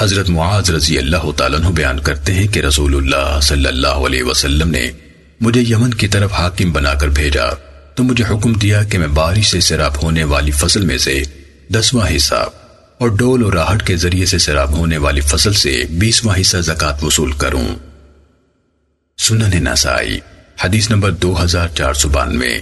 حضرت معاذ رضی اللہ تعالیٰ عنہ بیان کرتے ہیں کہ رسول اللہ صلی اللہ علیہ وسلم نے مجھے یمن کی طرف حاکم بنا کر بھیجا۔ تو مجھے حکم دیا کہ میں بارش سے سراب ہونے والی فصل میں سے دسواں حصہ اور ڈول اور راہٹ کے ذریعے سے سراب ہونے والی فصل سے بیسواں حصہ زکوٰۃ وصول کروں۔ سنن نسائی، حدیث نمبر دو ہزار چار سو بانوے۔